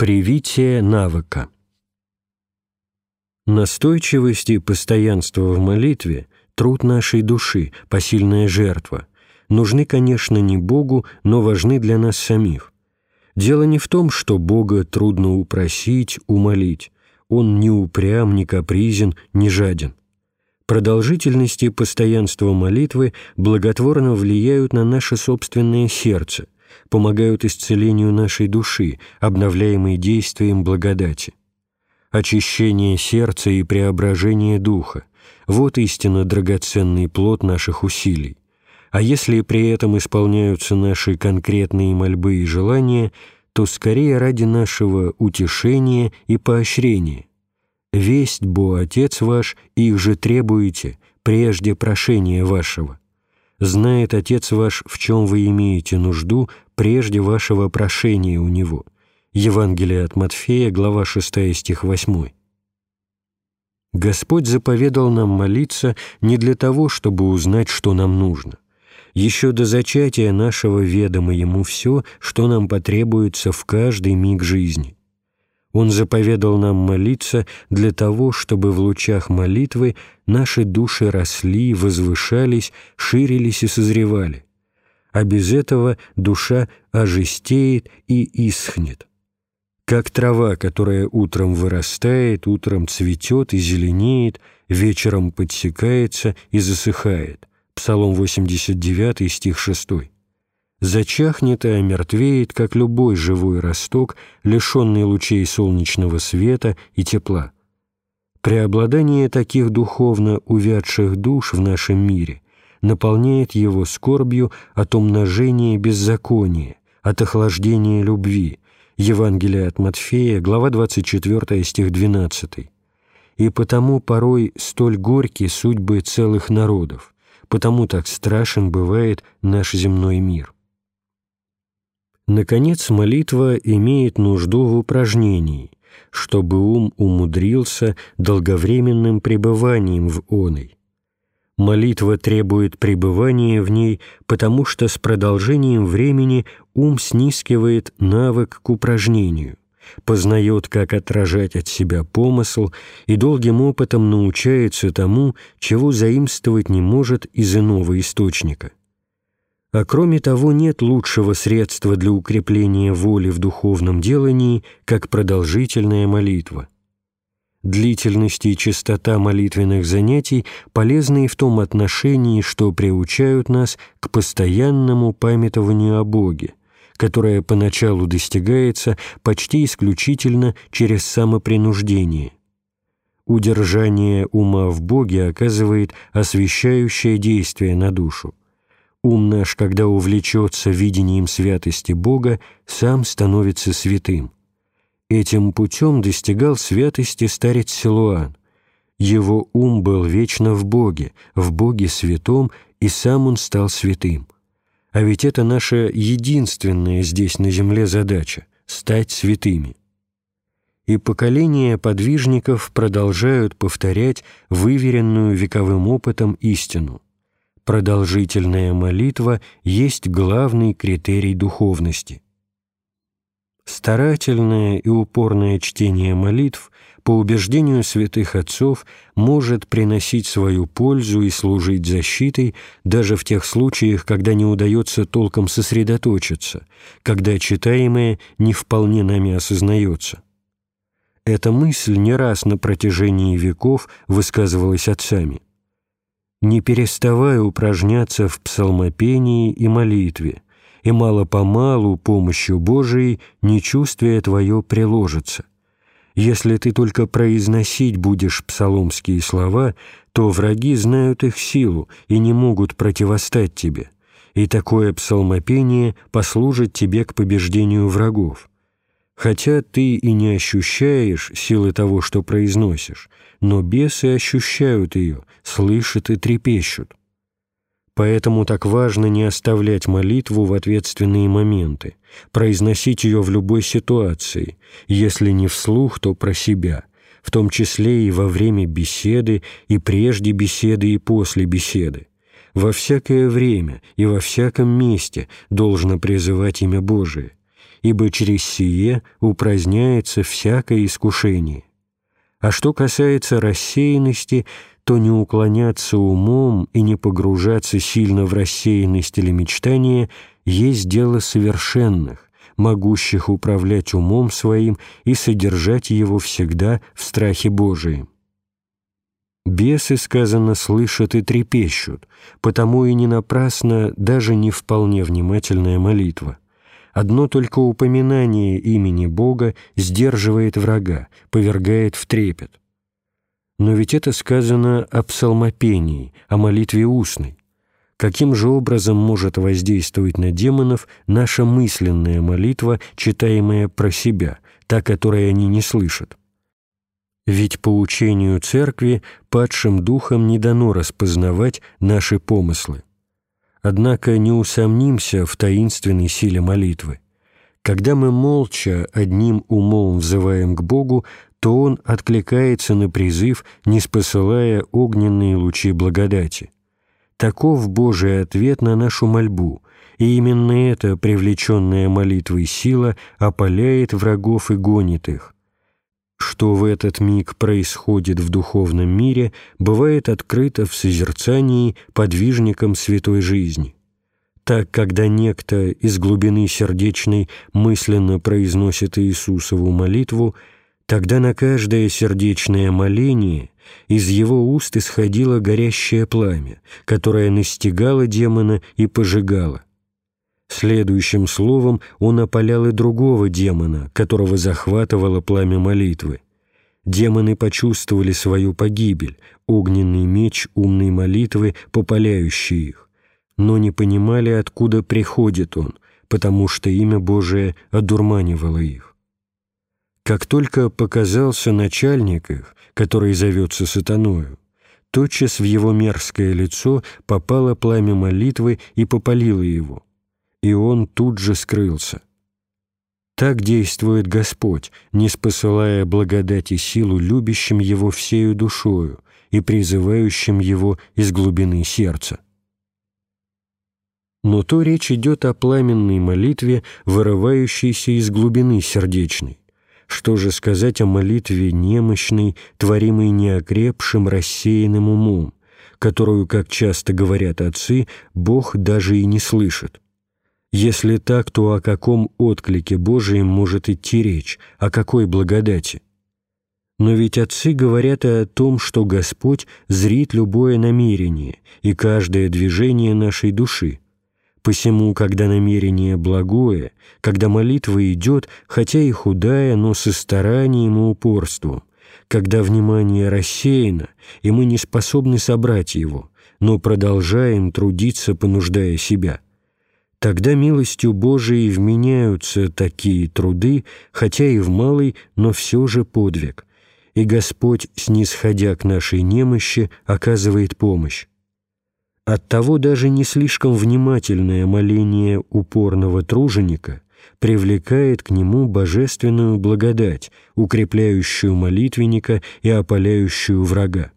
Привитие навыка. Настойчивость и постоянство в молитве – труд нашей души, посильная жертва. Нужны, конечно, не Богу, но важны для нас самих. Дело не в том, что Бога трудно упросить, умолить. Он не упрям, не капризен, не жаден. Продолжительность и постоянство молитвы благотворно влияют на наше собственное сердце – помогают исцелению нашей души, обновляемой действием благодати. Очищение сердца и преображение духа – вот истинно драгоценный плод наших усилий. А если при этом исполняются наши конкретные мольбы и желания, то скорее ради нашего утешения и поощрения. «Весть, Бо, Отец ваш, их же требуете, прежде прошения вашего» знает Отец ваш, в чем вы имеете нужду, прежде вашего прошения у Него». Евангелие от Матфея, глава 6, стих 8. Господь заповедал нам молиться не для того, чтобы узнать, что нам нужно. Еще до зачатия нашего ведомо Ему все, что нам потребуется в каждый миг жизни. Он заповедал нам молиться для того, чтобы в лучах молитвы наши души росли, возвышались, ширились и созревали. А без этого душа ожестеет и исхнет. Как трава, которая утром вырастает, утром цветет и зеленеет, вечером подсекается и засыхает. Псалом 89, стих 6 зачахнет и омертвеет, как любой живой росток, лишенный лучей солнечного света и тепла. Преобладание таких духовно увядших душ в нашем мире наполняет его скорбью от умножения беззакония, от охлаждения любви. Евангелие от Матфея, глава 24, стих 12. И потому порой столь горьки судьбы целых народов, потому так страшен бывает наш земной мир. Наконец, молитва имеет нужду в упражнении, чтобы ум умудрился долговременным пребыванием в оной. Молитва требует пребывания в ней, потому что с продолжением времени ум снискивает навык к упражнению, познает, как отражать от себя помысл и долгим опытом научается тому, чего заимствовать не может из иного источника. А кроме того, нет лучшего средства для укрепления воли в духовном делании, как продолжительная молитва. Длительность и частота молитвенных занятий полезны и в том отношении, что приучают нас к постоянному памятованию о Боге, которое поначалу достигается почти исключительно через самопринуждение. Удержание ума в Боге оказывает освещающее действие на душу. Ум наш, когда увлечется видением святости Бога, сам становится святым. Этим путем достигал святости старец Силуан. Его ум был вечно в Боге, в Боге святом, и сам он стал святым. А ведь это наша единственная здесь на земле задача — стать святыми. И поколения подвижников продолжают повторять выверенную вековым опытом истину — продолжительная молитва есть главный критерий духовности. Старательное и упорное чтение молитв, по убеждению святых отцов, может приносить свою пользу и служить защитой даже в тех случаях, когда не удается толком сосредоточиться, когда читаемое не вполне нами осознается. Эта мысль не раз на протяжении веков высказывалась отцами – не переставая упражняться в псалмопении и молитве, и мало-помалу помощью Божией нечувствие твое приложится. Если ты только произносить будешь псаломские слова, то враги знают их силу и не могут противостать тебе, и такое псалмопение послужит тебе к побеждению врагов. Хотя ты и не ощущаешь силы того, что произносишь, но бесы ощущают ее, слышат и трепещут. Поэтому так важно не оставлять молитву в ответственные моменты, произносить ее в любой ситуации, если не вслух, то про себя, в том числе и во время беседы, и прежде беседы, и после беседы. Во всякое время и во всяком месте должно призывать имя Божие, ибо через сие упраздняется всякое искушение. А что касается рассеянности, то не уклоняться умом и не погружаться сильно в рассеянность или мечтание есть дело совершенных, могущих управлять умом своим и содержать его всегда в страхе Божием. Бесы, сказано, слышат и трепещут, потому и не напрасно даже не вполне внимательная молитва. Одно только упоминание имени Бога сдерживает врага, повергает в трепет. Но ведь это сказано о псалмопении, о молитве устной. Каким же образом может воздействовать на демонов наша мысленная молитва, читаемая про себя, та, которой они не слышат? Ведь по учению Церкви падшим духам не дано распознавать наши помыслы. Однако не усомнимся в таинственной силе молитвы. Когда мы молча одним умом взываем к Богу, то Он откликается на призыв, не спосылая огненные лучи благодати. Таков Божий ответ на нашу мольбу, и именно эта привлеченная молитвой сила опаляет врагов и гонит их, что в этот миг происходит в духовном мире, бывает открыто в созерцании подвижником святой жизни. Так, когда некто из глубины сердечной мысленно произносит Иисусову молитву, тогда на каждое сердечное моление из его уст исходило горящее пламя, которое настигало демона и пожигало. Следующим словом он опалял и другого демона, которого захватывало пламя молитвы. Демоны почувствовали свою погибель, огненный меч умной молитвы, попаляющий их, но не понимали, откуда приходит он, потому что имя Божие одурманивало их. Как только показался начальник их, который зовется сатаною, тотчас в его мерзкое лицо попало пламя молитвы и попалило его — и он тут же скрылся. Так действует Господь, не спосылая благодать и силу любящим Его всею душою и призывающим Его из глубины сердца. Но то речь идет о пламенной молитве, вырывающейся из глубины сердечной. Что же сказать о молитве немощной, творимой неокрепшим, рассеянным умом, которую, как часто говорят отцы, Бог даже и не слышит? Если так, то о каком отклике Божием может идти речь, о какой благодати? Но ведь отцы говорят о том, что Господь зрит любое намерение и каждое движение нашей души. Посему, когда намерение благое, когда молитва идет, хотя и худая, но со старанием и упорством, когда внимание рассеяно, и мы не способны собрать его, но продолжаем трудиться, понуждая себя – Тогда милостью Божией вменяются такие труды, хотя и в малый, но все же подвиг, и Господь, снисходя к нашей немощи, оказывает помощь. Оттого даже не слишком внимательное моление упорного труженика привлекает к нему божественную благодать, укрепляющую молитвенника и опаляющую врага.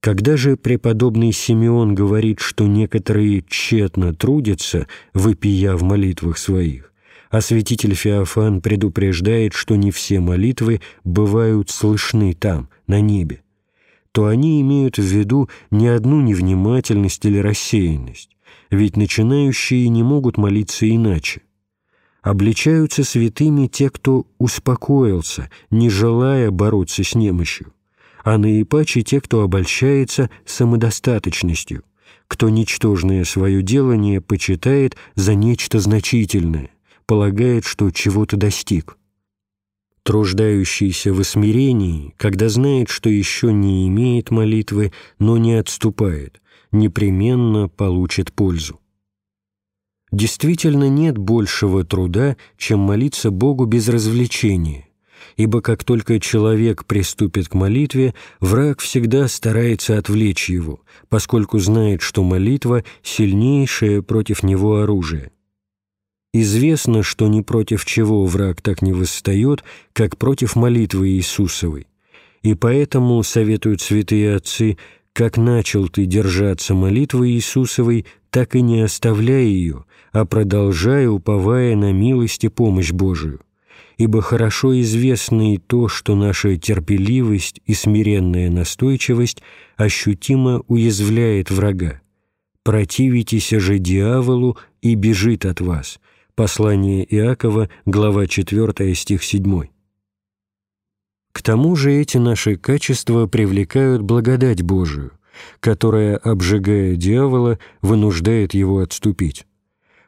Когда же преподобный Симеон говорит, что некоторые тщетно трудятся, выпия в молитвах своих, а святитель Феофан предупреждает, что не все молитвы бывают слышны там, на небе, то они имеют в виду не одну невнимательность или рассеянность, ведь начинающие не могут молиться иначе. Обличаются святыми те, кто успокоился, не желая бороться с немощью а наипаче те, кто обольщается самодостаточностью, кто ничтожное свое делание почитает за нечто значительное, полагает, что чего-то достиг. Труждающийся в смирении, когда знает, что еще не имеет молитвы, но не отступает, непременно получит пользу. Действительно нет большего труда, чем молиться Богу без развлечения, ибо как только человек приступит к молитве, враг всегда старается отвлечь его, поскольку знает, что молитва – сильнейшее против него оружие. Известно, что ни против чего враг так не восстает, как против молитвы Иисусовой. И поэтому, советуют святые отцы, как начал ты держаться молитвы Иисусовой, так и не оставляй ее, а продолжая, уповая на милость и помощь Божию. Ибо хорошо известно и то, что наша терпеливость и смиренная настойчивость ощутимо уязвляет врага. «Противитесь же дьяволу, и бежит от вас». Послание Иакова, глава 4, стих 7. К тому же эти наши качества привлекают благодать Божию, которая, обжигая дьявола, вынуждает его отступить.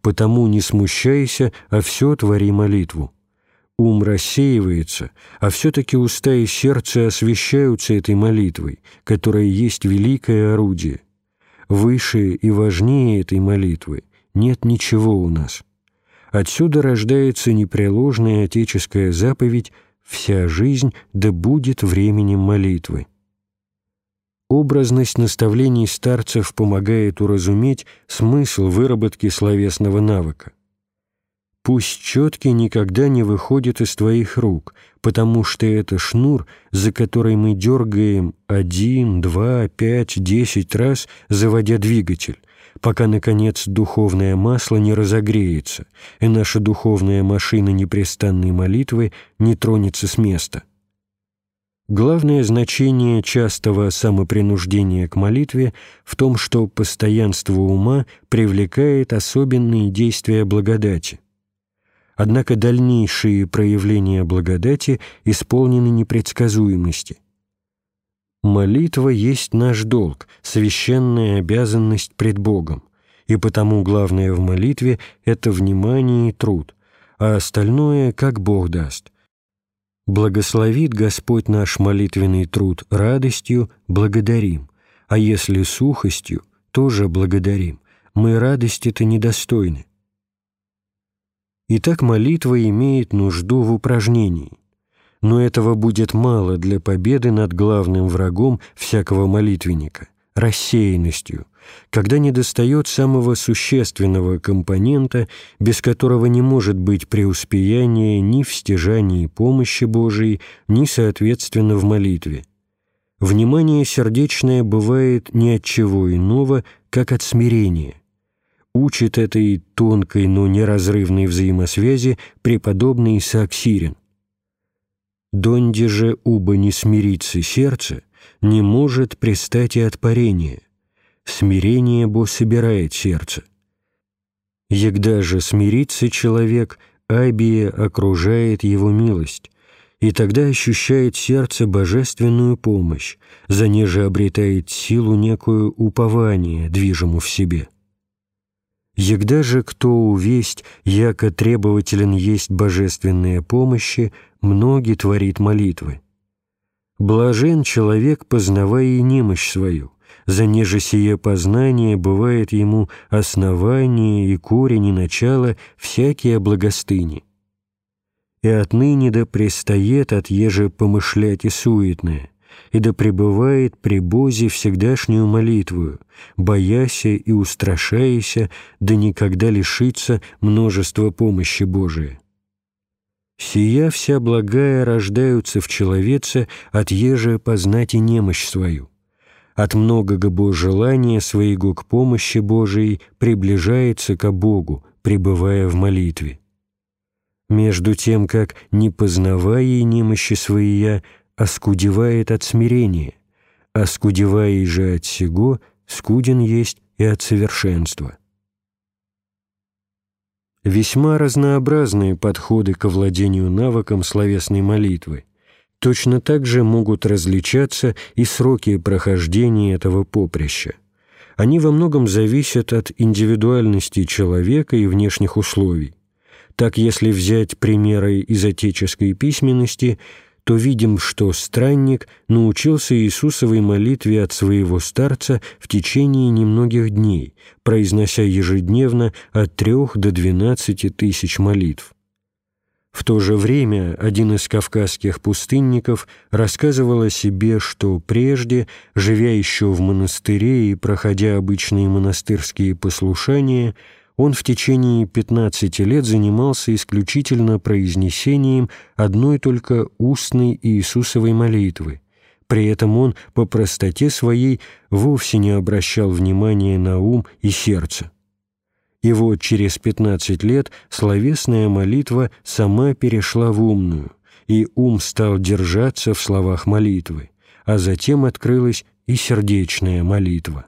Потому не смущайся, а все твори молитву. Ум рассеивается, а все-таки уста и сердце освещаются этой молитвой, которая есть великое орудие. Выше и важнее этой молитвы нет ничего у нас. Отсюда рождается непреложная отеческая заповедь «Вся жизнь да будет временем молитвы». Образность наставлений старцев помогает уразуметь смысл выработки словесного навыка. Пусть четки никогда не выходит из твоих рук, потому что это шнур, за который мы дергаем один, два, пять, десять раз, заводя двигатель, пока, наконец, духовное масло не разогреется, и наша духовная машина непрестанной молитвы не тронется с места. Главное значение частого самопринуждения к молитве в том, что постоянство ума привлекает особенные действия благодати. Однако дальнейшие проявления благодати исполнены непредсказуемости. Молитва есть наш долг, священная обязанность пред Богом, и потому главное в молитве — это внимание и труд, а остальное, как Бог даст. Благословит Господь наш молитвенный труд радостью, благодарим, а если сухостью, тоже благодарим. Мы радости-то недостойны. Итак, молитва имеет нужду в упражнении. Но этого будет мало для победы над главным врагом всякого молитвенника – рассеянностью, когда недостает самого существенного компонента, без которого не может быть преуспеяния ни в стяжании помощи Божией, ни, соответственно, в молитве. Внимание сердечное бывает ни от чего иного, как от смирения. Учит этой тонкой, но неразрывной взаимосвязи преподобный Исаак Сирин. «Донде же уба не смирится сердце, не может пристать и от парения, смирение бо собирает сердце. Егда же смирится человек, Абия окружает его милость, и тогда ощущает сердце божественную помощь, за неже обретает силу некую упование, движему в себе. Егда же кто увесть, яко требователен есть божественные помощи, многие творит молитвы. Блажен человек, познавая и немощь свою, за неже сие познание бывает ему основание и корень и начало всякие благостыни. И отныне да пристает от еже помышлять и суетное, и да пребывает при Бозе всегдашнюю молитвую, бояся и устрашаяся, да никогда лишится множества помощи Божией. Сия вся благая рождаются в человеце от еже познать и немощь свою, от многого бо желания своего к помощи Божией приближается ко Богу, пребывая в молитве. Между тем, как, не познавая и немощи своя, оскудевает от смирения, оскудевая же от сего, скуден есть и от совершенства. Весьма разнообразные подходы к владению навыком словесной молитвы – Точно так же могут различаться и сроки прохождения этого поприща. Они во многом зависят от индивидуальности человека и внешних условий. Так, если взять примеры из отеческой письменности, то видим, что странник научился Иисусовой молитве от своего старца в течение немногих дней, произнося ежедневно от трех до двенадцати тысяч молитв. В то же время один из кавказских пустынников рассказывал о себе, что прежде, живя еще в монастыре и проходя обычные монастырские послушания, он в течение 15 лет занимался исключительно произнесением одной только устной Иисусовой молитвы. При этом он по простоте своей вовсе не обращал внимания на ум и сердце И вот через 15 лет словесная молитва сама перешла в умную, и ум стал держаться в словах молитвы, а затем открылась и сердечная молитва.